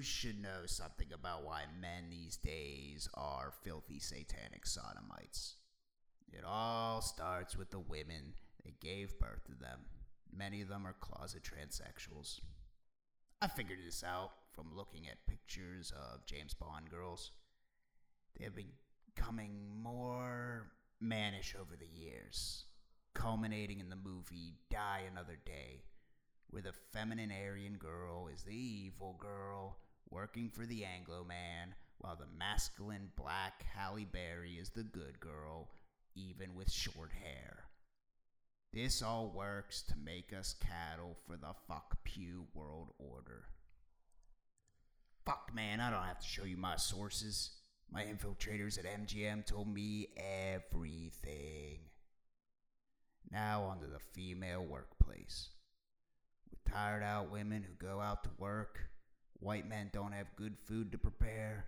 you should know something about why men these days are filthy satanic sodomites. It all starts with the women that gave birth to them. Many of them are closet transsexuals. I figured this out from looking at pictures of James Bond girls. They have been becoming more mannish over the years, culminating in the movie Die Another Day, where the feminine Aryan girl is the evil girl working for the Anglo man, while the masculine black Halle Berry is the good girl, even with short hair. This all works to make us cattle for the fuck pew world order. Fuck, man, I don't have to show you my sources. My infiltrators at MGM told me everything. Now, onto the female workplace. With tired out women who go out to work, white men don't have good food to prepare,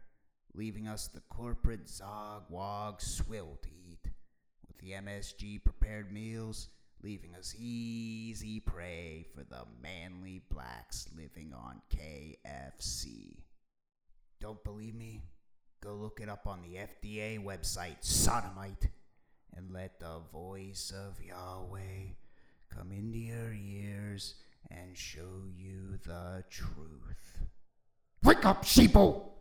leaving us the corporate zog wog swill to eat. With the MSG prepared meals, leaving us easy prey for the manly blacks living on KFC. Don't believe me? Go look it up on the FDA website, Sodomite, and let the voice of Yahweh come into your ears and show you the truth. Wake up, sheeple!